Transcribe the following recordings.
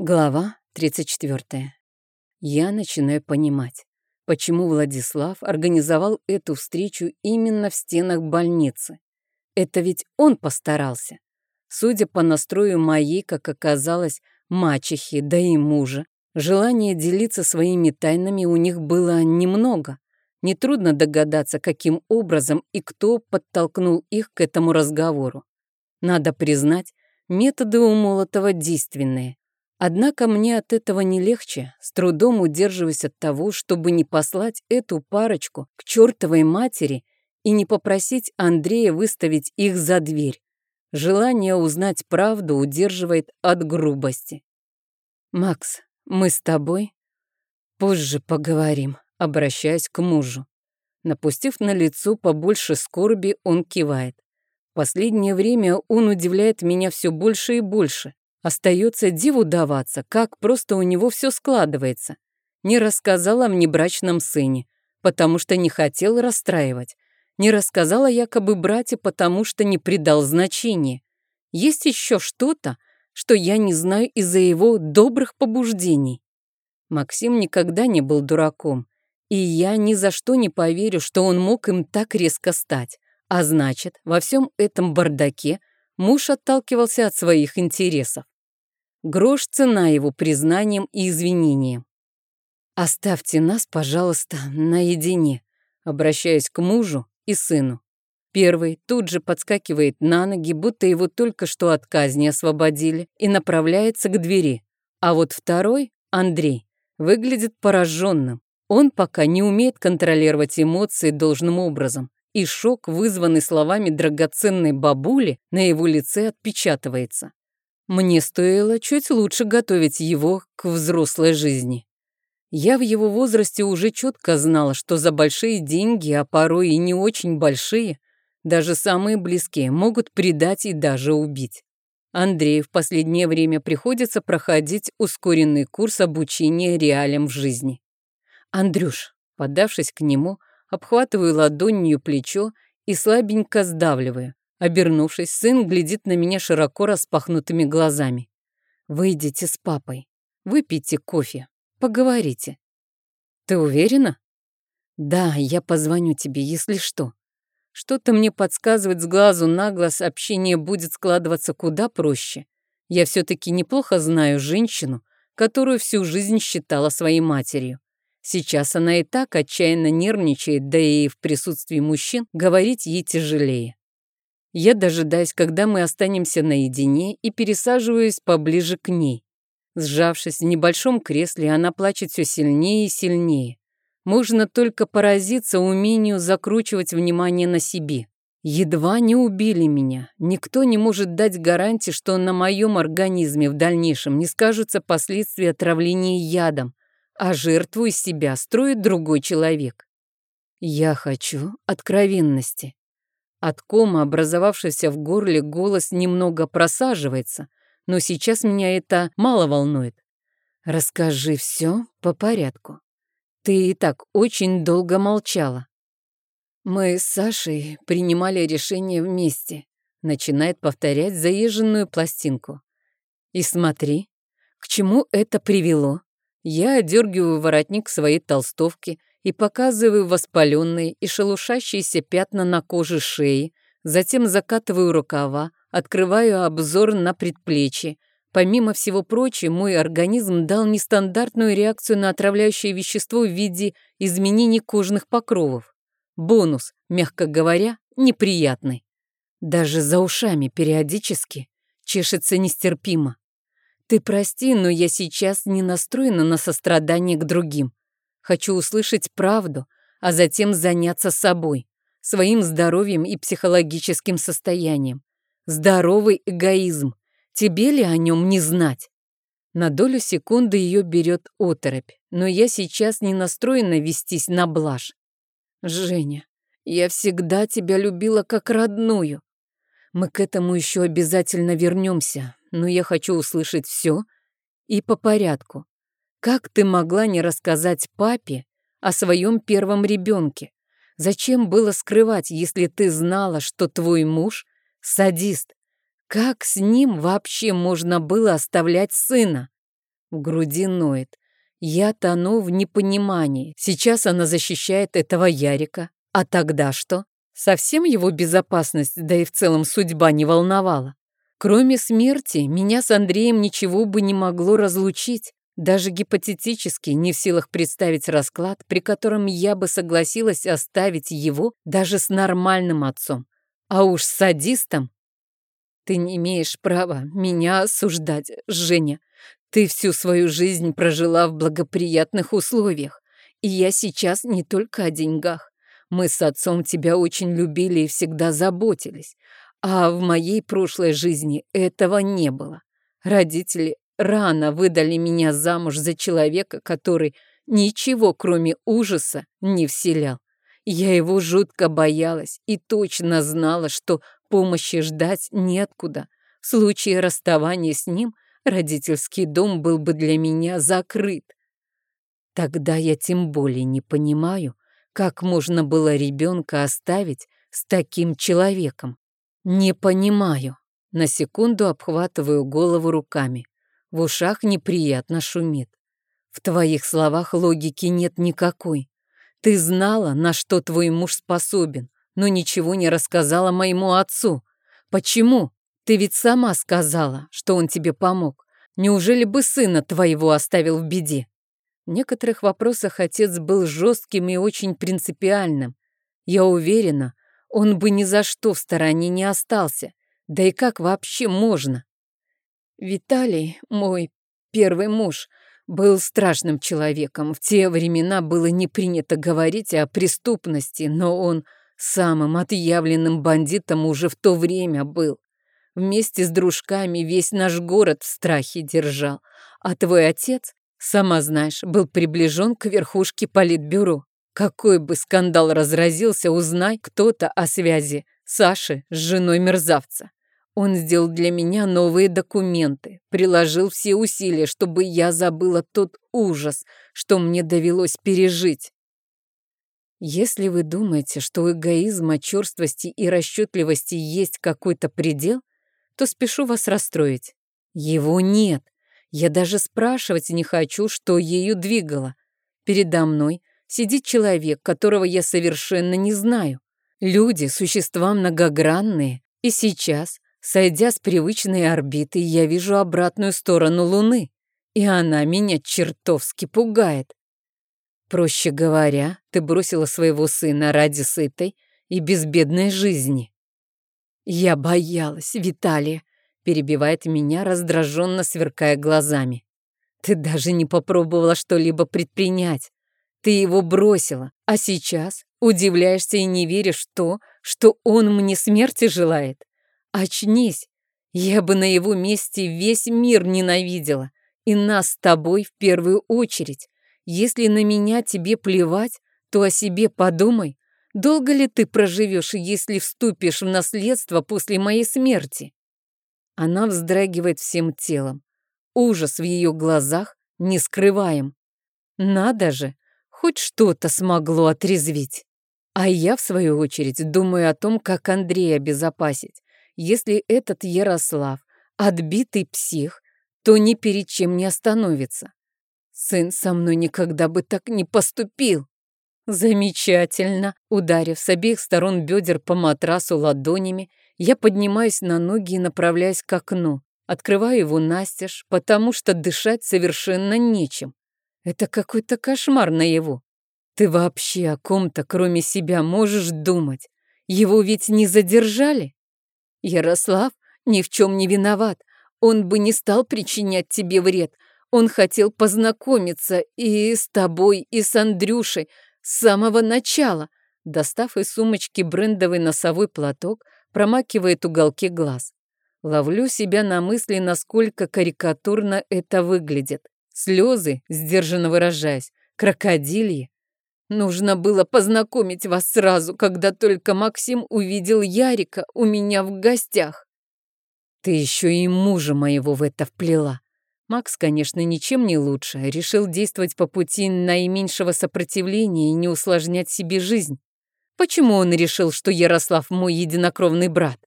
Глава 34. Я начинаю понимать, почему Владислав организовал эту встречу именно в стенах больницы. Это ведь он постарался. Судя по настрою моей, как оказалось, мачехи, да и мужа, желание делиться своими тайнами у них было немного. Нетрудно догадаться, каким образом и кто подтолкнул их к этому разговору. Надо признать, методы у Молотова действенные. Однако мне от этого не легче, с трудом удерживаясь от того, чтобы не послать эту парочку к чертовой матери и не попросить Андрея выставить их за дверь. Желание узнать правду удерживает от грубости. «Макс, мы с тобой позже поговорим», обращаясь к мужу. Напустив на лицо побольше скорби, он кивает. Последнее время он удивляет меня все больше и больше. Остается диву даваться, как просто у него все складывается. Не рассказал о внебрачном сыне, потому что не хотел расстраивать. Не рассказал о якобы брате, потому что не придал значения. Есть еще что-то, что я не знаю из-за его добрых побуждений. Максим никогда не был дураком, и я ни за что не поверю, что он мог им так резко стать. А значит, во всем этом бардаке муж отталкивался от своих интересов. Грош цена его признанием и извинением. «Оставьте нас, пожалуйста, наедине», обращаясь к мужу и сыну. Первый тут же подскакивает на ноги, будто его только что от казни освободили, и направляется к двери. А вот второй, Андрей, выглядит пораженным. Он пока не умеет контролировать эмоции должным образом и шок, вызванный словами драгоценной бабули, на его лице отпечатывается. Мне стоило чуть лучше готовить его к взрослой жизни. Я в его возрасте уже четко знала, что за большие деньги, а порой и не очень большие, даже самые близкие могут предать и даже убить. Андрею в последнее время приходится проходить ускоренный курс обучения реалиям в жизни. «Андрюш», подавшись к нему, обхватываю ладонью плечо и слабенько сдавливаю. Обернувшись, сын глядит на меня широко распахнутыми глазами. «Выйдите с папой, выпейте кофе, поговорите». «Ты уверена?» «Да, я позвоню тебе, если что». Что-то мне подсказывает с глазу на глаз, общение будет складываться куда проще. Я все-таки неплохо знаю женщину, которую всю жизнь считала своей матерью. Сейчас она и так отчаянно нервничает, да и в присутствии мужчин говорить ей тяжелее. Я дожидаюсь, когда мы останемся наедине, и пересаживаюсь поближе к ней. Сжавшись в небольшом кресле, она плачет все сильнее и сильнее. Можно только поразиться умению закручивать внимание на себе. Едва не убили меня. Никто не может дать гарантии, что на моем организме в дальнейшем не скажутся последствия отравления ядом, а жертву из себя строит другой человек. Я хочу откровенности. От кома, образовавшегося в горле, голос немного просаживается, но сейчас меня это мало волнует. Расскажи все по порядку. Ты и так очень долго молчала. Мы с Сашей принимали решение вместе. Начинает повторять заезженную пластинку. И смотри, к чему это привело. Я одергиваю воротник своей толстовки и показываю воспаленные и шелушащиеся пятна на коже шеи, затем закатываю рукава, открываю обзор на предплечье. Помимо всего прочего, мой организм дал нестандартную реакцию на отравляющее вещество в виде изменений кожных покровов. Бонус, мягко говоря, неприятный. Даже за ушами периодически чешется нестерпимо. Ты прости, но я сейчас не настроена на сострадание к другим. Хочу услышать правду, а затем заняться собой, своим здоровьем и психологическим состоянием. Здоровый эгоизм. Тебе ли о нем не знать? На долю секунды ее берет оторопь, но я сейчас не настроена вестись на блажь. Женя, я всегда тебя любила как родную. Мы к этому еще обязательно вернемся, но я хочу услышать все и по порядку. Как ты могла не рассказать папе о своем первом ребенке? Зачем было скрывать, если ты знала, что твой муж — садист? Как с ним вообще можно было оставлять сына? В груди ноет. Я тону в непонимании. Сейчас она защищает этого Ярика. А тогда что? Совсем его безопасность, да и в целом судьба не волновала. Кроме смерти, меня с Андреем ничего бы не могло разлучить. Даже гипотетически не в силах представить расклад, при котором я бы согласилась оставить его даже с нормальным отцом. А уж с садистом. Ты не имеешь права меня осуждать, Женя. Ты всю свою жизнь прожила в благоприятных условиях. И я сейчас не только о деньгах. Мы с отцом тебя очень любили и всегда заботились. А в моей прошлой жизни этого не было. Родители рано выдали меня замуж за человека, который ничего, кроме ужаса, не вселял. Я его жутко боялась и точно знала, что помощи ждать неоткуда. В случае расставания с ним родительский дом был бы для меня закрыт. Тогда я тем более не понимаю, как можно было ребенка оставить с таким человеком. Не понимаю. На секунду обхватываю голову руками. В ушах неприятно шумит. В твоих словах логики нет никакой. Ты знала, на что твой муж способен, но ничего не рассказала моему отцу. Почему? Ты ведь сама сказала, что он тебе помог. Неужели бы сына твоего оставил в беде? В некоторых вопросах отец был жестким и очень принципиальным. Я уверена, он бы ни за что в стороне не остался. Да и как вообще можно? Виталий, мой первый муж, был страшным человеком. В те времена было не принято говорить о преступности, но он самым отъявленным бандитом уже в то время был. Вместе с дружками весь наш город в страхе держал. А твой отец, сама знаешь, был приближен к верхушке политбюро. Какой бы скандал разразился, узнай кто-то о связи Саши с женой мерзавца. Он сделал для меня новые документы, приложил все усилия, чтобы я забыла тот ужас, что мне довелось пережить. Если вы думаете, что у эгоизма, черствости и расчетливости есть какой-то предел, то спешу вас расстроить. Его нет. Я даже спрашивать не хочу, что ею двигало. Передо мной сидит человек, которого я совершенно не знаю. Люди – существа многогранные, и сейчас, сойдя с привычной орбиты, я вижу обратную сторону Луны, и она меня чертовски пугает. Проще говоря, ты бросила своего сына ради сытой и безбедной жизни. Я боялась, Виталия, перебивает меня, раздраженно сверкая глазами. Ты даже не попробовала что-либо предпринять. Ты его бросила, а сейчас удивляешься и не веришь в то, что он мне смерти желает. Очнись, я бы на его месте весь мир ненавидела, и нас с тобой в первую очередь. Если на меня тебе плевать, то о себе подумай. Долго ли ты проживешь, если вступишь в наследство после моей смерти? Она вздрагивает всем телом. Ужас в ее глазах не скрываем. Надо же, Хоть что-то смогло отрезвить. А я, в свою очередь, думаю о том, как Андрея обезопасить. Если этот Ярослав отбитый псих, то ни перед чем не остановится. Сын со мной никогда бы так не поступил. Замечательно. Ударив с обеих сторон бедер по матрасу ладонями, я поднимаюсь на ноги и направляюсь к окну. Открываю его настежь, потому что дышать совершенно нечем. Это какой-то кошмар наяву. Ты вообще о ком-то, кроме себя, можешь думать? Его ведь не задержали? Ярослав ни в чем не виноват. Он бы не стал причинять тебе вред. Он хотел познакомиться и с тобой, и с Андрюшей с самого начала. Достав из сумочки брендовый носовой платок, промакивает уголки глаз. Ловлю себя на мысли, насколько карикатурно это выглядит. Слезы, сдержанно выражаясь, крокодильи. Нужно было познакомить вас сразу, когда только Максим увидел Ярика у меня в гостях. Ты еще и мужа моего в это вплела. Макс, конечно, ничем не лучше, решил действовать по пути наименьшего сопротивления и не усложнять себе жизнь. Почему он решил, что Ярослав мой единокровный брат?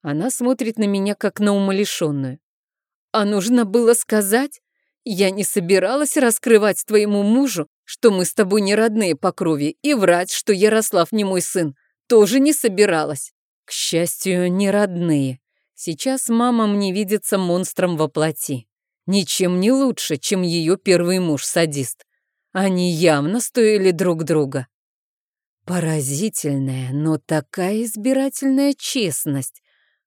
Она смотрит на меня, как на умалишенную. А нужно было сказать, Я не собиралась раскрывать твоему мужу, что мы с тобой не родные по крови, и врать, что Ярослав не мой сын, тоже не собиралась. К счастью, не родные. Сейчас мама мне видится монстром во плоти. Ничем не лучше, чем ее первый муж-садист. Они явно стоили друг друга. Поразительная, но такая избирательная честность.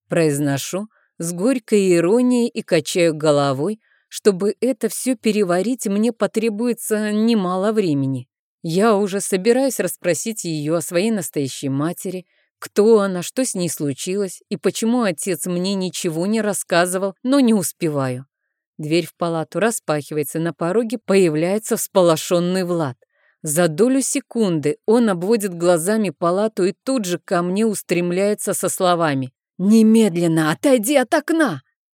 Произношу с горькой иронией и качаю головой, чтобы это все переварить, мне потребуется немало времени. Я уже собираюсь расспросить ее о своей настоящей матери, кто она, что с ней случилось и почему отец мне ничего не рассказывал, но не успеваю. Дверь в палату распахивается, на пороге появляется всполошенный Влад. За долю секунды он обводит глазами палату и тут же ко мне устремляется со словами «Немедленно отойди от окна!»